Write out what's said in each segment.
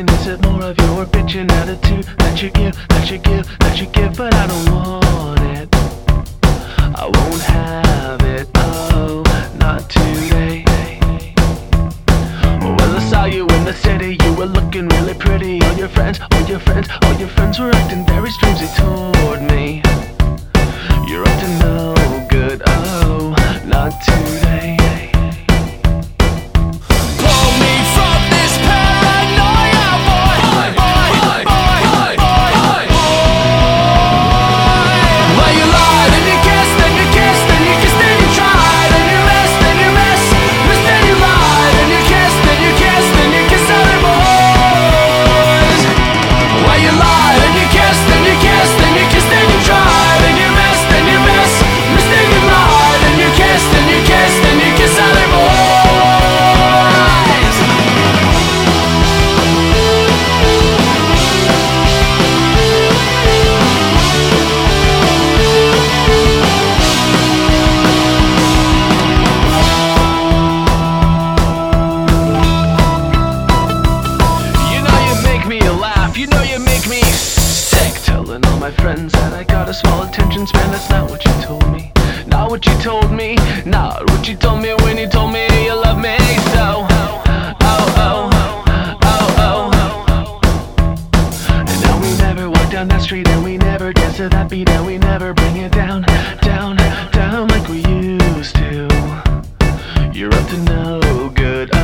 kitchen? Is it more of your bitchin' attitude that you give, that you give, that you give? But I don't want it. I won't have it. Oh, not today. Well, I saw you in the city. You were looking really pretty. All your friends, all your friends, all your friends were acting very strangely toward me. You're up my friends that I got a small attention span. That's not what you told me. Not what you told me. Not what you told me when you told me you love me so. Oh, oh, oh, oh, oh. And now we never walk down that street and we never dance to that beat and we never bring it down, down, down like we used to. You're up to no good, oh.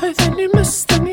life and you must have